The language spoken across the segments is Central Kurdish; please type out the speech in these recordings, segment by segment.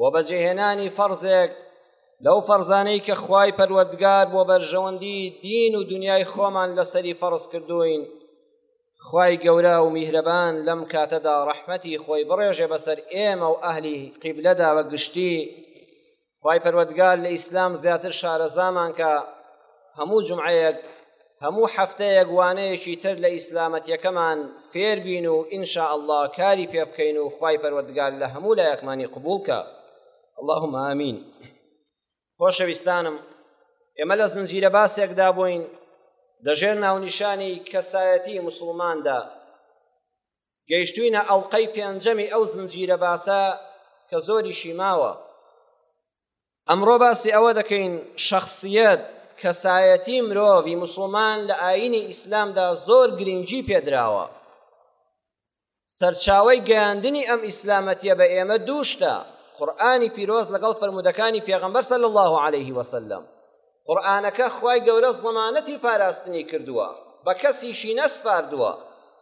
و بەجێهێنانی فەرزێک لەو فەرزانەی کە خوای پەروەردگار بۆ بەرژەوەندی دین و دنیای خۆمان لەسەری فەرز کردوین خوای گەورە و میهرەبان لەم کاتەدا ڕەحمەتی خۆی بڕێژێ بەسەر ئێمە و ئەهلی قیبلەدا بە گشتی خوای پەروەردگار لە ئیسلام زیاتر شارەزامان کە هەموو جمعەیەک هەموو هەفتەیەک وانەیەکی تر لە ئیسلامەتیەکەمان فێر بین و ان شاء اللە کاری پێ بکەین و خوای پەروەردگار لە هەموو لایەکمانی قبول کە اللهم آمین خۆشەویستانم ئێمە لە زنجیرە باسێکدا بووین لەژێر ناونیشانی کەسایەتی مسلماندا گەیشتوینە ئەڵلقەی پێنجەمی ئەو زنجیرە باسە کە زۆریشی ماوە ئەمڕۆ باسی ئەوە دەکەین شەخسیەت، کەسایەتی مرۆڤی موسڵمان لە ئایینی ئیسلامدا زۆر گرنگی پێدراوە. سەرچاوەی گەیاندنی ئەم ئیسلامەتیە بە ئێمە دوو شتە، قورئانی پیرۆز لەگەڵ فەرموودەکانی پێغەمبەر صلی اللە علیه وسلم. قورئانەکە خوای گەورە زەمانەتی پاراستنی کردووە بە کەسیشی نەسپاردووە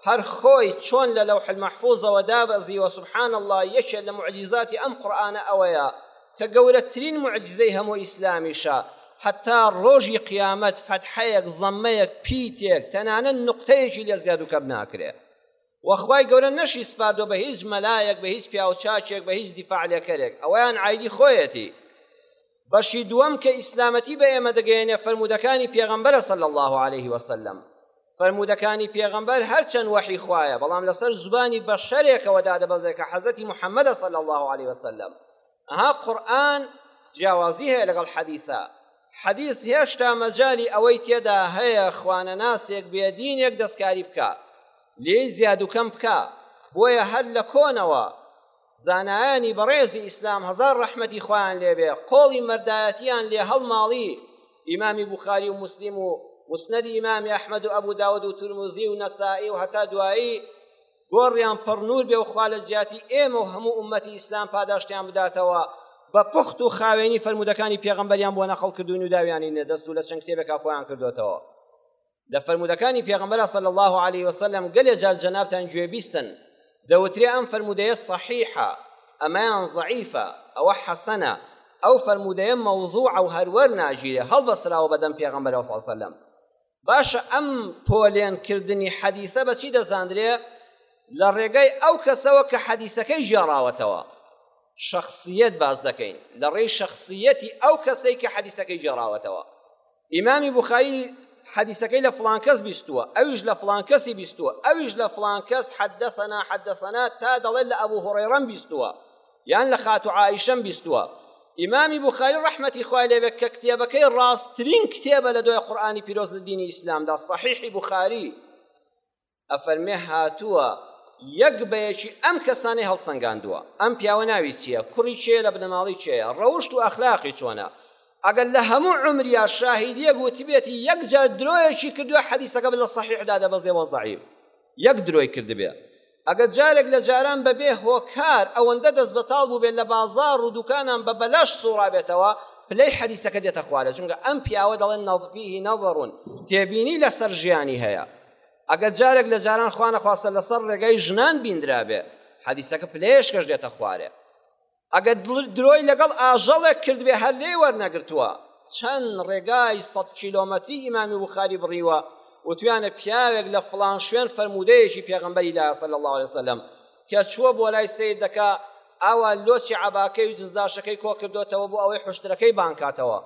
هەر خۆی چۆن لە لەوح المحفوظەوە دابەزیوە سبحان اللە یەکێ لە معجیزاتی ئەم قورئانە ئەوەیە کە گەورەترین معجیزەی هەموو ئیسلامیشە هەتا ڕۆژی قیامەت فەتحەیەک زەممەیەک پیتێک تەنانەت نوقتەیەکی لێ زیاد و کەم ناکرێ وە خوای گەورە نەشی سپاردوە بە هیچ مەلایەک بە هیچ پیاو چاکێک بە هیچ دیفاع لێکەرێک ئەوەیان عایدی خۆیەتی بەشی دووەم کە ئیسلامەتی بە ئێمە دەگەیەنێ فەرموودەکانی پێغەمبەرە صلی الله علیه وسلم فەرموودەکانی پێغەمبەر هەرچەند وەحی خوایە بەڵام لەسەر زبانی بەشەرێکەوە دادەبەزێ کە حەزرەتی محەممەدە صلی الله علیه وسلم ئەها قورئان جیاوازی هەیە لەگەڵ حەدیثا حەدیث هێشتا مەجالی ئەوەی تێدا هەیە خوانەناسێک بێدینێک دەستکاری بکا لێی زیاد و کەم بکا بۆیە هەر لە کۆنەوە زانایانی بەڕێزی ئیسلام هەزار ڕەحمەتی خۆیان لێبێ قۆڵی مەردایەتیان لێ هەڵماڵی ئیمامی بوخاری و مسلیم و مسندی ئیمامی ئەحمد و ئەبو داود و ترمزی و نەسائی و هەتا دوایی گۆڕیان پڕ نور بێ و خوا لە جیاتی ئێمە و هەموو ئوممەتی ئیسلام پاداشتیان بداتەوە بە پوخت و خاوێنی فەرموودەکانی پێغەمبەریان بۆ نەقڵ کردوون و داویانی نەدەست و لە چەند کتێبێکا کۆیان کردوێتەوە لە فەرموودەکانی پێغەمبەر صلی الله علیه وسلم گەلێ جار جەنابتان گوێبیستن دەوترێ ئەم فەرموودەیە صحیحە ئەمەیان ضعیفە ئەوە حەسەنە ئەو فەرموودەیە مەوضوعە و هەروەر ناگیرێ هەڵبەسراوە بەدەم پێغەمبەر صلی الله علیه وسلم باشە ئەم پۆلێن کردنی حەدیسە بە چی دەزاندرێ لە ڕێگای ئەو کەسەوە کە حەدیسەکەی ژێڕاوەتەوە شخصیت باز دەکەین لە ڕێی شخصیەتی ئەو کەسەی کە حەدیسەکەی ژێڕاوەتەوە ئیمامی بخاری حەدیسەکەی لە فلان کەس بیستووە ئەویش لە فلان کەسی بیستووە ئەویش لە فلان کەس حدثنا حدثنا تا دەڵێت لە ئەبو هريرە بیستووە یان لە خاتوو عائیشەم بیستووە. ئیمامی بوخاری ڕەحمەتی خوای لێ بێت کە کتێبەکەی ڕاستترین کتێبە لە دۆێ قورئانی پیرۆز لە دینی ئیسلامدا صحیحی بوخاری ئەفەرمێ هاتووە یەک بە یەکی ئەم کەسانەی هەڵسەنگاندووە ئەم پیاوە ناوی چییە کوڕی چێ لە بنەماڵی چێە ڕەوشت و ئەخلاقی چۆنە ئەگەر لە هەموو عمریا شاهیدیەک وتبێتی یەک جار درۆیەکی کردووە حەدیسەکە لە صحیحدا دەبەزێ وە ضعیف یەک درۆی کردبێ ئەگەر جارێک لە جاران بە بێ هۆکار ئەوەندە دەستبەتاڵ بووبێت لە بازاڕ و دوکانان بە بەلاش سووڕابێتەوە، پلەی حەدیسەکە دێتە خوارێ، چونکە ئەم پیاوە دەڵێن نەظ فیه نظر تێبینی لەسەر ژیانی هەیە، ئەگەر جارێک لە جاران خوانەخواستە لەسەر ڕێگای ژنان بیندرابێ، حەدیسەکە پلەیەشکەش دێتە خوارێ. ئەگەر درۆی لەگەڵ ئاژەڵێک کردبێ هەر لێی وەرنەگرتووە چەند ڕێگای سەد کیلۆمەتری ئیمامی بوخاری بڕیوە وتویانە پیاوێک لە فڵان شوێن فەرموودەیەکی پێغەمبەری لایە صلی الله علیه وسلم کە چووە بۆ لای سیر دەکا ئاوا لۆچی عەباکەی و جزداشەکەی کۆکردۆتەوە بۆ ئەوەی حشترەکەی بانکاتەوە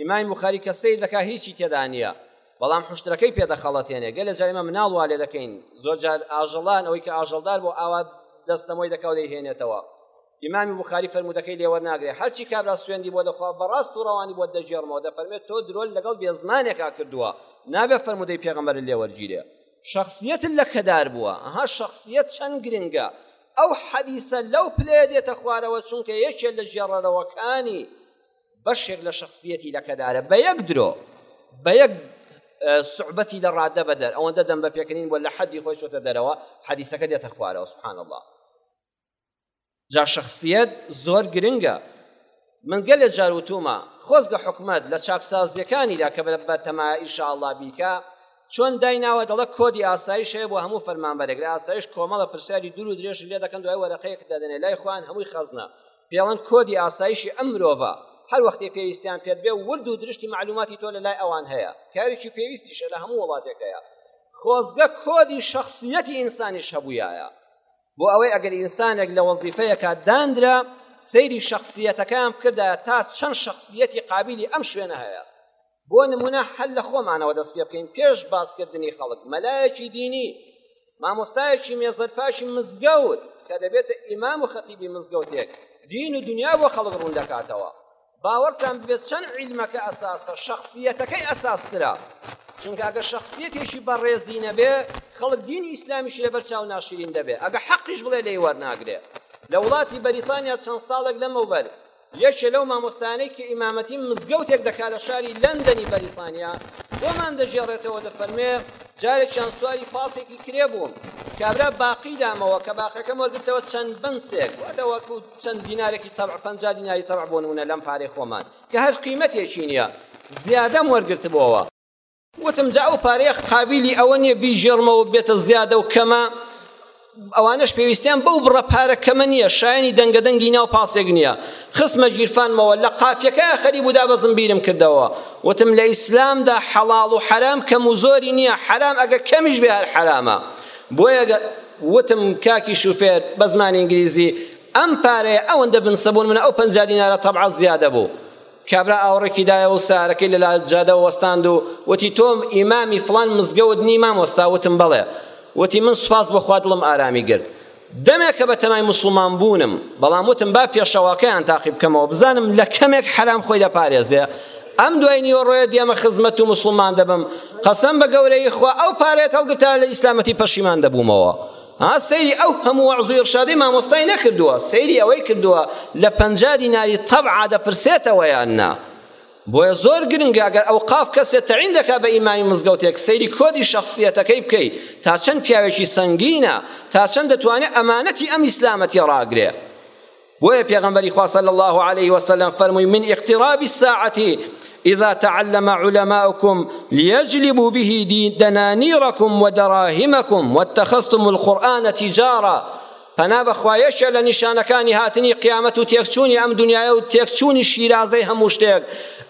ئیمامی بوخاری کە سیر دەکا هیچی تێدا نییە بەڵام حشترەکەی پێدەخەڵەتێنێ گەلە جار ئێمە مناڵ وا لێ دەکەین زۆر جار ئاژەڵان ئەوەی کە ئاژەڵدار بۆ ئاوا دەستەمۆی دەکاو دەیهێنێتەوە ئیمامی بخاری فەرمودەکەی لێوە ناگرێت هەرچی کابرا سوێندی بۆ دەخوا بەڕاست و ڕەوانی بۆ دەگێڕمەوە دەفەرمێت تۆ درۆل لەگەڵ بێزمانێکا کردووە نابێ فەرمودەی پێغەمبەر لێوەرگیرێ شخصیت لە کەدار بووە ئەها شخصیت چەند گرنگە ئەو حەدیسە لەو پلێ دێتە خوارەوە چونکە یەکێ لە ژێڕەرەوەکانی بەشێک لە شخصیەتی لە کەدارە بە یەک درۆ بە یەک سعبەتی لە ڕادە بەدەر ئەوەندە دەم بە پێکردین و لە حەدی خۆی چۆتە دەرەوە حەدیسەکە دێتە خوارەوە سبحان الله جا شخصیت زۆر گرنگە من گەلێ جار وتومە خۆزگە حکومت لە چاکسازیەکانیدا کە بە تەمایە ئیشاءله بیکە چۆن دایناوە دەڵە کۆدی ئاسایش هەیە بۆ هەموو فەرمانبەرێک لە ئاسایش کۆمەڵە پرسیاری دوور و درێژ لێ دەکەن دوای وەرەقەیەک دەدەنێ لای خوان هەمووی خەزنە پێڵن کۆدی ئاسایشی ئەم مرۆڤە هەر وەختێ پێویستیان پێت بێ ورد و درشتی مەعلوماتی تۆ لە لای ئەوان هەیە کارێکی پێویستیشە لە هەموو وڵاتێک هەیە خۆزگە کۆدی شەخسیەتی ئینسانیش هەبوویایە بۆ ئەوەی ئەگەر ئینسانێک لە وەزیفەیەکە داندرا سەیری شەخسیەتەکەیان بکردایە تا چەند شەخسیەتی قابلی ئەم شوێنە هەیە بۆ نمونە هەر لە خۆمانەوە دەست پێ بکەین پێش باسکردنی خەڵک مەلایەکی دینی مامۆستایەکی مێزەرپاشی مزگەوت کە دەبێتە ئیمام و خەتیبی مزگەوتێک دین و دنیا بۆ خەڵک ڕوون دەکاتەوە باوەڕتان ببێت چەند عیلمەکە ئەساسە شخصیەتەکەی ئەساسترە چونکە ئەگە شخصیەتێکی بەڕێزی نەبێ خەڵک دینی ئیسلامیشی لەبەر چاو ناشرین دەبێ ئەگە حەقیش بڵێ لێی وەرناگرێ لە وڵاتی بەریتانیا چەند ساڵێک لەمەوبەر یەکێ لەو مامۆستایانەی کە ئیمامەتی مزگەوتێک دەکات لە شاری لەندەنی بەریتانیا بۆمان دەگێڕێتەوە دەفەرمێ جارێکیان سواری پاسێکی کرێ بووم کابرا باقی دامەوە کە باقەکەم وەرگرتەوە چەند بنسێک واتە وەکو چەند دینارێکی تەبع پەنجا دیناری تەبع بۆ نمونە لەم پارەی خۆمان کە هەر قیمەتێکی نییە زیادەم وەرگرتبووەوە وتم جا ئەو پارەیە قابیلی ئەوە نییە بیگێڕمەوە بێتە زیادە و کەمە ئەوانەش پێویستیان بەو بڕە پارە کەمە نییە شایانی دەنگەدەنگی ناو پاسێک نییە خستمە گیرفانمەوە لە قاپیەکە خەریب و دابەزم بیرم کردەوە وتم لە ئیسلامدا حەڵاڵ و حەرام کەم و زۆری نییە حەرام ئەگە کەمیش بێ هەر حەرامە بۆیە وتم کاکی شوفێر بە زمانی ئینگلیزی ئەم پارەیە ئەوەندە بنسەبوون منە ئەو پەنجا دینارە تەبعا زیادە بوو کابرا ئاوڕێکی دایەوە و سارەکەی لە جادەوە وەستاند و وتی تۆ ئیمامی فڵان مزگەوت نی مامۆستا وتم بەڵێ وتی من سوپاس بۆ خوا دڵم ئارامی گرت دەمێکە بە تەمای مسلمان بوونم بەڵام وتم با پێشەواکەیان تاقی بکەمەوە بزانم لە کەمێک حەرام خۆی دەپارێزێ ئەم دوای نیۆڕۆیە دێمە خزمەت و مسلمان دەبم قەسەم بە گەورەی خوا ئەو پارەیەت هەڵگرتا لە ئیسلامەتی پەشیمان دەبوومەوە ها سەیری ئەو هەموو وەعزو ئیرشادەی مامۆستای نەکردووە سەیری ئەوەی کردووە لە پەنجا دیناری تەبعا دەپرسێتەوە یان نا بۆیە زۆر گرنگە ئەگەر ئەو قاف کەسێ تەعین دەکا بە ئیمامی مزگەوتێک سەیری کۆدی شەخصیەتەکەی بکەی تا چەند پیاوێکی سەنگینە تا چەند دەتوانێت ئەمانەتی ئەم ئیسلامەتی ڕاگرێ بۆیە پێغەمبەری خوا صلی الله علیه وسلم فەرمووی من اقتراب الساعة إذا تعلم علماؤكم ليجلبوا به دنانيركم ودراهمكم واتخذتم القرآن تجارة پەنا بەخوایەشە لە نیشانەکانی هاتنی قیامەت و تێکچوونی ئەم دنیاە و تێکچوونی شیرازەی هەموو شتێک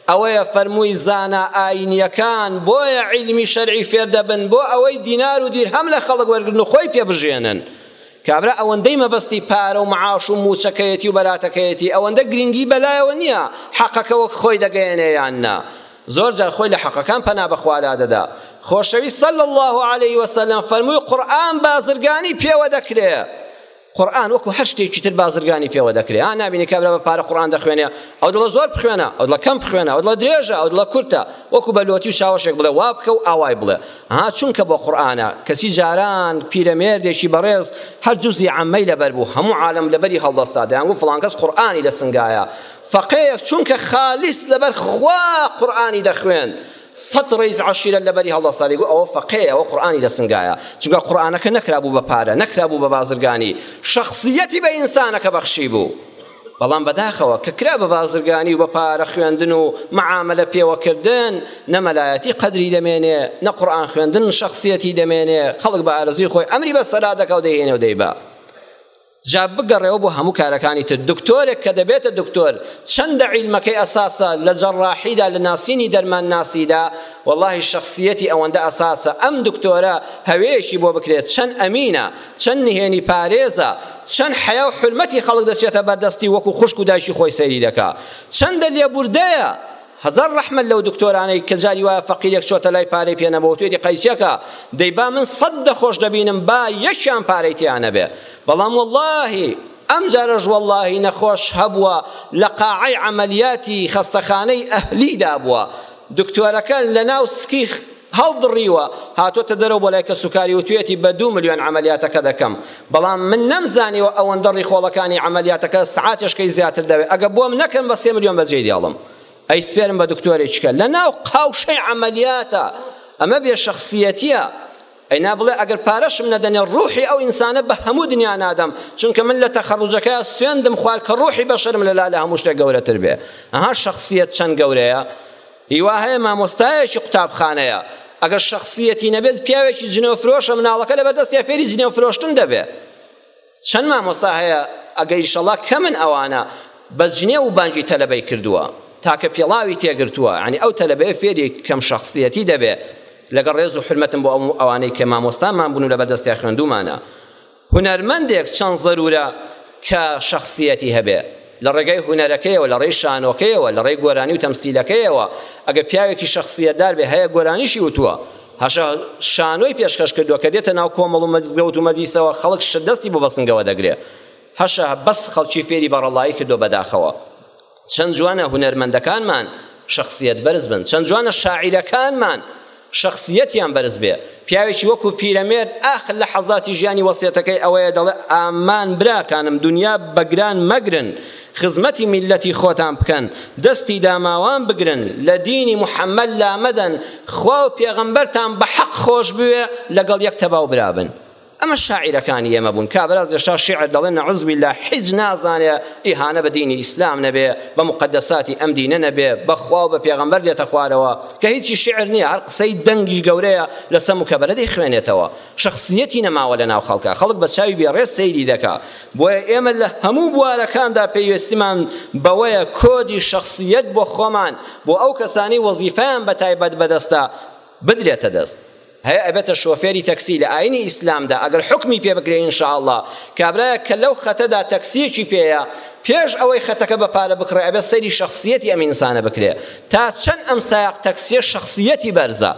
ئەوەیە فەرمووی زانا ئاینیەکان بۆیە علمی شەرعی فێردەبن بۆ ئەوەی دینار و دیرهەم لە خەڵک وەرگن و خۆی پێ بژێنن کابرا ئەوەندەی مەبەستی پارە و معاش و مووچەکەیەتی و بەراتەکەیەتی ئەوەندە گرینگی بەلایەوە نییە حەقەکە وەک خۆی دەگەیەنێ یان نا زۆر جار خۆی لە حەقەکان پەنا بەخوا لادەدا خۆشەویست صلی الله علیه وسلم فەرمووی قورئان بازرگانی پێوە دەکرێ قورآن وەکو هەر شتێکی تر بازرگانی پێوە دەکرێت ئا نابینی کابرا بە پارە قورآن دەخوێنێ ئەو دڵە زۆر بخوێنە ئەو دڵە کەم بخوێنە ئەو دڵە درێژە ئەو دڵە کورتە وەکو بە لۆتی و چاوەشێک بڵێ وا بکە و ئاوای بڵێ ها چونکە بۆ قورئانە کەچی جاران پیرەمێردێکی بەڕێز هەر جزی عەمەی لەبەر بوو هەموو عالم لەبەری هەڵدەستا دەیانگو فڵانکەس قورئانی لە سنگایە فەقەیەک چونکە خالیس لەبەر خوا قورئانی دەخوێند سەد ڕیز عەشیرە لەبەری هەڵدەستا دەیگو ئەوە فەقەیە ئەوە قورئانی لە سنگایە چونکە قورئانەکە نەکرابوو بە پارە نەکرابوو بە بازرگانی شخصیەتی بە ئینسانەکە بەخشی بوو بەڵام بەداخەوە کە کرا بە بازرگانی و بە پارە خوێندن و معاملە پێوەکردن نەمەلایەتی قەدری دەمێنێ نە قورآن خوێندن شخصیەتی دەمێنێ خەڵک بە ئارزوی خۆی ئەمری بە سەلا دەکا و دەیهێنێ و دەیبا جا بگەڕێەوە بۆ هەموو کارەکانی تر دکتۆرێک کە دەبێتە دکتۆر چەندە عیلمەکەی ئەساسە لە جەڕاحیدا لە ناسینی دەرمان ناسیدا واللهی شخصیەتی ئەوەندە ئەساسە ئەم دکتۆرە هەوێشی بۆ بکرێت چەند ئەمینە چەند نهێنی پارێزە، چەند حەیا و حورمەتی خەڵک دەچێتە بەردەستی وەکو خوشک و دایکی خۆی سەیری دەکا، چەندە لێبوردەیە، هەزار ڕەحمەت لەو دکتۆرانەی کە جاری وایە فەقیرێک چۆتە لای پارەی پێ نەبوە وتوێتی قەیچەکە دەی با من سەد دەخۆش دەبینم با یەکیان پارەی تیا نەبێ بەڵام وەڵاهی ئەمجارەش وەڵاهی نەخۆش هەبووە لە قاعەی عەمەلیاتی خەستەخانەی ئەهلیدا بووە دکتۆرەکە لەناو سکی هەڵدڕیوە هاتۆتە دەرەوە بۆ لای کەسوکاری وتویەتی بە دوو ملیۆن عەمەلیاتەکە دەکەم بەڵام من نەمزانیوە ئەوەندە ڕیخۆڵەکانی عەمەلیاتەکە سعاتێشکەی زیاتر دەوێت ئەگە بۆم نەکەن بە سێ ملیۆن بەجێی دێڵم ئەیسپێرم بە دکتۆرێککە لە ناو قاوشەی عەمەلیاتە ئەمە بێ شخصیەتیە ئەینا بڵێ ئەگەر پارەشم نەدەنێ ڕوحی ئەو ئینسانە بە هەموو دنیا نادەم چونکە من لە تەخەڕوجەکە سوێندم خوارد کە ڕوحی بەشەرم لەلا لە هەموو شتێک گەورەتر بێ ئەها شخصیت چەند گەورەیە هیوا هەیە مامۆستایەکی قوتابخانەیە ئەگەر شخصیەتی نەبێت پیاوێکی جنێو فرۆشە مناڵەکە لە بەردەستیا فێری جنێو فرۆشتن دەبێ چەند مامۆستا هەیە ئەگەی شەڵا کەمن ئەوانە بە جنێو و بانگی تەلەبەی کردووە تاکە پێڵاوی تێگرتووە ینی ئەو تەلەبەیە فێری کەم شخصیەتی دەبێ لەگەڵ ڕێز و حرمەتم بۆ ئەوانەی کە مامۆستامان بوون و لە بەردەستیا خوێندومانە هونەرمەندێک چەند زەرورە کە شەخسیەتی هەبێ لە ڕێگای هونەرەکەیەوە لە ڕێی شانۆکەیەوە لە ڕێی گۆرانی و تەمسیلەکەیەوە ئەگە پیاوێکی شەخسیەتدار بێ هەیە گۆرانیشی وتووە هەشە شانۆی پێشکەش کردووە کە دێتە ناو کۆمەڵ و مەزگەوت و مەجلیسەوە خەڵک شدەستی بۆ بەسنگەوە دەگرێ هەشە بەس خەڵکی فێری بەڕەڵایی کردووە بەداخەوە چەند جوانە هونەرمەندەکانمان شخصیت بەرز بن چەند جوانە شاعیرەکانمان شخصیتیان بەرز بێ پیاوێکی وەکو پیرەمێرد ئاخ لە حەزاتی ژیانی وەسیەتەکەی ئەوەیە دەڵێ ئامان براکانم دنیا بەگران مەگرن خزمەتی میلەتی خۆتان بکەن دەستی داماوان بگرن لە دینی محەممەد لامەدەن خوا و پێغەمبەرتان بە حەق خۆش بوێ لەگەڵ یەک تەباو برابن ئەمە شاعیرەکانی ئێمە بوون کابراز لەشا شعر دەڵێن نعوذ بالله حیج نازانێ ئیهانە بە دینی ئیسلام نەبێ بە مقدساتی ئەم دینە نەبێ بەخوا و بە پێغەمبەر دێتە خوارەوە کە هیچی شعر نییە هەر قسەی دەنگی گەورەیە لە سەم و کەبەرە دەیخوێنێتەوە شخصیەتی نەماوە لە ناو خەڵکە خەڵک بە چاوی بێڕێز سەیری دەکا بۆیە ئێمە لە هەموو بوارەکاندا پێویستمان بەوەیە کۆدی شخصیەت بۆ خۆمان بۆ ئەو کەسانی وەزیفیان بە تایبەت بەدەستە بدرێتە دەست هەیە ئەبێتە شۆفێری تەکسی لە ئاینی ئیسلامدا ئەگەر حوکمی پێ بکرێ ان شاء اللە کابرایەک کە لەو خەتەدا تەکسیەکی پێیە پێش ئەوەی خەتەکە بە پارە بکڕێ ئەبێت سەیری شخصیەتی ئەم ئینسانە بکرێ تا چەند ئەم سایق تەکسیە شخصیەتی بەرزە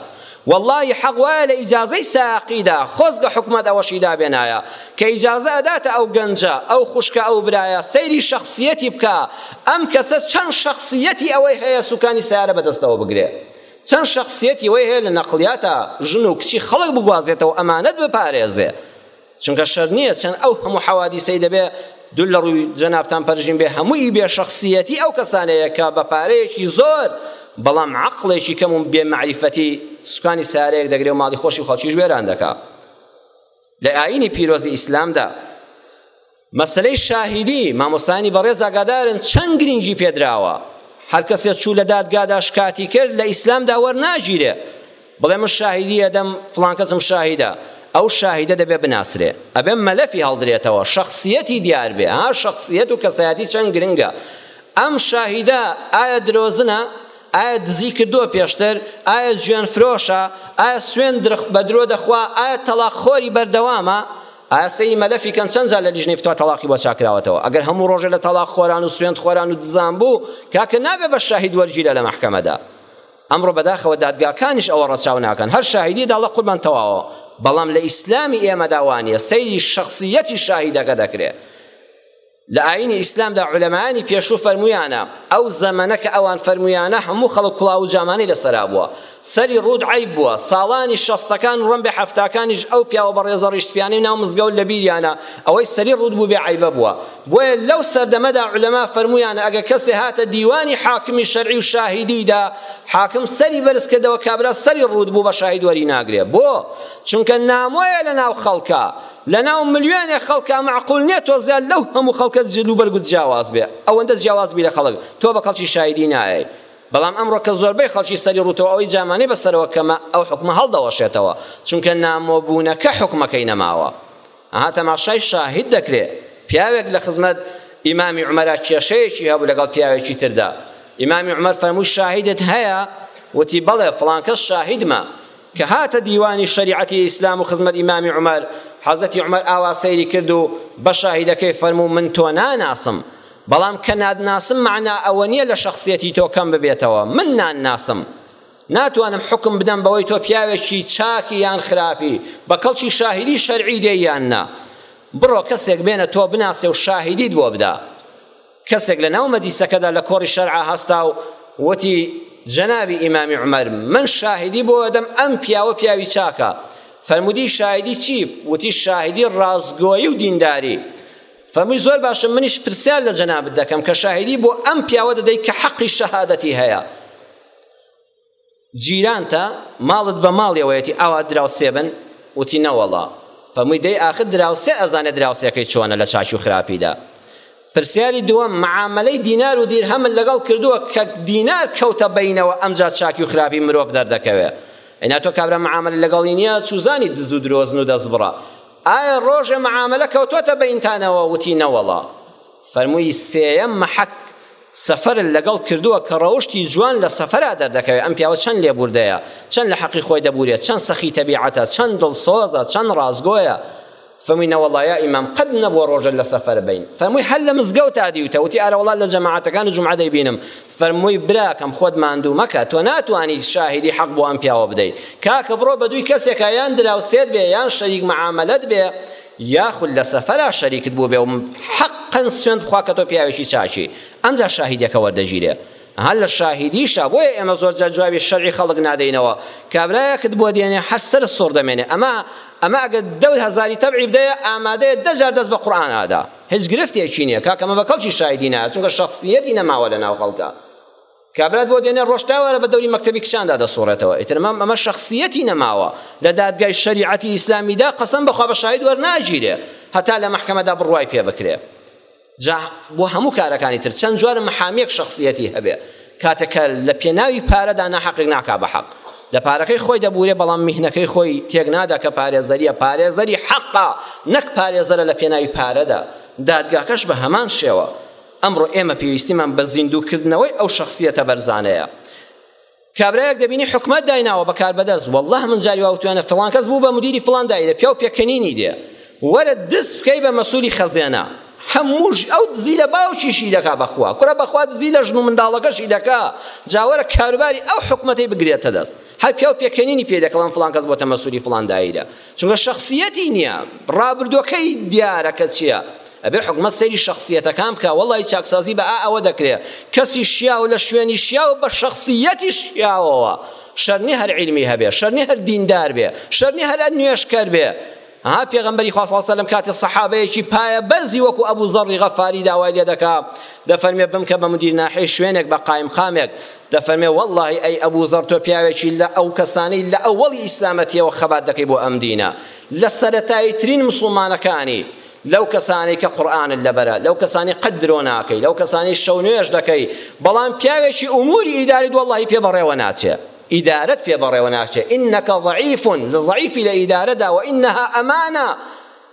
واللهی حەق وایە لە ئیجازەی ساقیدا خۆزگە حکومەت ئەوەشی دابێنایە کە ئیجازە ئەداتە ئەو گەنجە ئەو خوشکە ئەو برایە سەیری شخصیەتی بکە ئەم کەسە چەند شخصیەتی ئەوەی هەیە سوکانی سیارە بەدەستەوە بگرێ چەند شەخسیەتی وەی هەیە لە نەقڵیاتا ژن و کچی خەڵک بگوازێتەوە ئەمانەت بپارێزێ چونکە شەر نییە چەند ئەو هەموو حەوادیسەی دەبێ دوول لە ڕووی جەنابتان پەرژین بێ هەمووی بێ شەخسیەتی ئەو کەسانەیە کە بە پارەیەکی زۆر بەڵام عەقڵێکی کەم و بێ مەعریفەتی سوکانی سارەیەک دەگرێ و ماڵی خۆشی خەڵکیش وێران دەکا لە ئاینی پیرۆزی ئیسلامدا مەسلەی شاهیدی مامۆستانی بەڕێز ئاگادارن چەند گرنگی پێدراوە هەر کەسێک چوو لە دادگادا شکاتی کرد لە ئیسلامدا وەرناگیرێ بڵێ من شاهیدی ئەدەم فڵان کەسم شاهیدە ئەو شاهیدە دەبێ بناسرێ ئەبێ مەلەفی هەڵدرێتەوە شخصیەتی دیار بێ ها شخصیەت و کەسایەتی چەند گرنگە ئەم شاهیدە ئایا درۆزنە ئایا دزی کردووە پێشتر؟ ئایا جوێن فرۆشە؟ ئایا سوێند بە درۆ دەخوا؟ ئایا تەڵاق خۆری بەردەوامە؟ ئایا سەیری مەلەفی کەن چەند جار لە لیژنەی فتوا تەڵاقی بۆ چاکراوەتەوە؟ ئەگەر هەموو ڕۆژێ لە تەڵاق خۆران و سوێند خۆران و دزان بوو، کاکە نابێ بە شاهید وەرگیرە لە مەحکەمەدا. ئەمڕۆ بەداخەوە دادگاکانیش ئەوە ڕەچاو ناکەن، هەر شاهیدی دەڵە قوربان تەواوە، بەڵام لە ئیسلامی ئێمەدا وا نییە، سەیری شەخسییەتی شاهیدەکە دەکرێ. لە ئاینی ئیسلامدا عولەمایانی پێشوو فەرموویانە ئەو زەمەنە کە ئەوان فەرموویانە هەموو خەڵک کوڵاو و جامانەی لەسەرا بووە سەری ڕووت عەیب بووە ساڵانی شەستەکان و ڕەمبێ حەفتاکانیش ئەو پیاوە بەڕێزە ڕیش سپیانەی ناو مزگەوت لە بیریانە ئەوەی سەری ڕووت بووبێ عەیبە بووە بۆیە لەو سەردەمەدا عولەما فەرموویانە ئەگەر کەسێ هاتە دیوانی حاکمی شەرعی و شاهیدی دا حاکم سەری بەرز کردەوە کابرا سەری ڕووت بوو بە شاهید وەری ناگرێ بۆ چونکە نامۆیە لە ناو خەڵکە لەناو ملیۆنێک خەڵکا مەعقول نیە تۆ زیاد لەو هەموو خەڵکە جل و بەرگ و جیاواز بێ ئەوەندە جیاواز بی لە خەڵک تۆ بە کەڵکی شایدی نایەی بەڵام ئەمڕۆ کە زۆربەی خەڵکی سەری ڕووتەوە ئەوەی جامانەی بەسەرەوە کەمە ئەو حکومە هەڵدەوەشێتەوە چونکە نامۆبوونەکە حکومەکەی نەماوە ئەها تەماشای شاهید دەکرێ پیاوێک لە خزمەت ئیمامی عومەرا کێشەیەکی هەبوو لەگەڵ پیاوێکی تردا ئیمامی عومەر فەرمووی شاهیدت هەیە وتی بەڵێ فڵانکەس شاهیدمە کە هاتە دیوانی شەریعەتی ئیسلام و خزمەت ئیمامی عومەر، حەزرەتی عومەر ئاوا سەیری کرد و بە شاهیدەکەی فەرموو من تۆ ناناسم، بەڵام کە ناتناسم مەعنا ئەوە نییە لە شەخسیەتی تۆ کەم ببێتەوە، من نانناسم ناتوانم حوکم بدەم بەوەی تۆ پیاوێکی چاکی یان خراپی، بە کەڵکی شاهیدی شەرعی دێی یان نا، بڕۆ کەسێک بێنە تۆ بناسێ و شاهیدیت بۆ بدا. کەسێک لە ناو مەدیسەکەدا لە کۆڕی شەرعا هەستا و وتی جەنابی ئیمامی عومەر من شاهدی بۆ ئەدەم ئەم پیاوە پیاوی چاکە فەرمودی شاهدی چی وتی شاهدی ڕاستگۆیی و دینداری فەرمووی زۆر باشە منیش پرسیار لە جەنابت دەکەم کە شاهدی بۆ ئەم پیاوە دەدەیت کە حەقی شەهادەتی هەیە جیرانتە ماڵت بە ماڵیەوەیەتی ئاوا دراوسێ بن وتی نەوەڵا فەمووی دەی ئاخر دراوسێ ئەزانێ دراوسێکەی چۆنە لە چاکی و خراپیدا پرسیاری دووەم معاملەی دینار و دیرهەمن لەگەڵ کردووە کە دینار کەوتە بینەوە ئەمجا چاکی و خراپی مرۆڤ دەردەکەوێ ئەینا تۆ کابرا معاملە لەگەڵی نییە چوزانی دز و درۆزن و دەستبڕە ئایا ڕۆژێ معاملە کەوتوەتە بەینتانەوە وتی نەوەڵا فەرمووی سێیەم مەحەک سەفەر لەگەڵ کردووە کە ڕەوشتی جوان لە سەفەرا دەردەکەوێت ئەم پیاوە چەند لێبوردەیە چەند لە حەقی خۆی دەبورێت چەند سەخی تەبیعەتە چەند دڵسۆزە چەند ڕازگۆیە فەرمووی نەوەڵا یا ئیمام قەت نەبووە ڕۆژە لە سەفەر بین فەرمووی هەر لە مزگەوتا دیوتە وتی ئارەوەڵا لە جەماعەتەکانی جومعە دەیبینم فەرمووی براکەم خۆت ماندوو مەکە تۆ ناتوانی شاهدی حەق بۆ ئەم پیاوە بدەی کاکە بڕۆ بە دووی کەسێکا یان دراوسێت بێ یان شەریک مەعامەلەت بێ یاخود لە سەفەرا شەریکت بووبێ و حەقا سوێند بخوا کە تۆ پیاوێکی چاکی ئەمجا شاهیدەکە وەردەگیرێ هەر لە شاهیدیشە بۆیە ئێمە زۆر جار جوابی شەرعی خەڵک نادەینەوە کابرایەکت بۆ دێنێ هەر سەر سوڕ دەمێنێ ئەمە ئەمە ئەگەر دەو هەزاری تەبعی بدەیە ئامادەیە دە جار دەست بە قورئان ئادا هیچ گرفتێکی نییە کاکە ئەمە بە کەڵکی شاهیدی نایە چونکە شەخسیەتی نەماوە لە ناو خەڵکە کابرات بۆ دێنێ ڕۆژ تا وارە بە دەوری مەکتەبی کچاندا دەسوڕێتەوە ئیتر مەم ئەمە شەخسیەتی نەماوە لە دادگای شەریعەتی ئیسلامیدا قەسەم بەخوا بە شاهید وەرناگیرێ هەتا لە مەحکەمەدا بڕوای پێ بکرێ جا بۆ هەموو کارەکانی تر چەند جوار محامیەک شخصیەتی هەبێ کاتەکە لە پێناوی پارەدا ناحەقێک ناکا بە حەق لە پارەکەی خۆی دەبورێ بەڵام میهنەکەی خۆی تێک نادا کە پارێزەریە پارێزەری حەقا نەک پارێزەرە لە پێناوی پارەدا دادگاکەش بە هەمان شێوە ئەمڕۆ ئێمە پێویستیمان بە زیندووکردنەوەی ئەو شەخسیەتە بەرزانەیە کابرایەک دەبینی حکومت دایناوە بە کاربەدەست والله من جاری واوتوانە فلان کەس بوو بە مدیری فلان دایرە پیاو پێکەنینی دێ وەرە دز بکەی بە مەسولی خەزێنە هەمووش ئەو دزی لە باوکیشی دەکا بەخوا کورە بەخوا دزی لە ژن و منداڵەکەشی دەکا جاوەرە کاروباری ئەو حکومەتەی بگرێتە دەست هەر پیاو پێکەنینی پێ دەکەڵم فلان کەس بۆتە مەسولی فلان دایرە چونکە شخصیەتی نییە ڕابردوەکەی دیارەکە چییە ئەبێ حکومەت سەیری شەخسیەتەکان بکا وەڵای چاکسازی بە ئا ئەوە دەکرێ کەسی شیاو لە شوێنی شیاو بە شەخسیەتی شیاوەوە شەرنی هەر عیلمی هەبێ شەرنی هەر دیندار بێ شەرنی هەر نوێشکەر بێ ها پێغمبەری خوا صلی الله علیه و کاتی صحابەیەکی پایە بەرزی وەکو ئەبو ذەڕی غەفاری داوای لێ دەکا دەفەرمێ بمکە بە مدیر ناحیەی شوێنێک بە قایم قامێک دەفەرمێ والله ئەی ئەبو ذەڕ تۆ پیاوێکی لە ئەو کەسانی لە ئەوەڵی ئیسلامەتیەوە خەبات دەکەی بۆ ئەم دینە لە سەرەتایی ترین مسلمانەکانی لەو کەسانەی کە قورئانت لەبەرە لەو کەسانی قەت درۆ ناکەی لەو کەسانی شەو نوێژ دەکەی بەڵام پیاوێکی ئوموری ئیداری دو اللهی پێ بەڕێوە ناچێ ئیدارەت پێ بەڕێوە ناچێ ئینەکە ضعیف ضعیفی لە ئیدارەدا و ئینها ئەمانە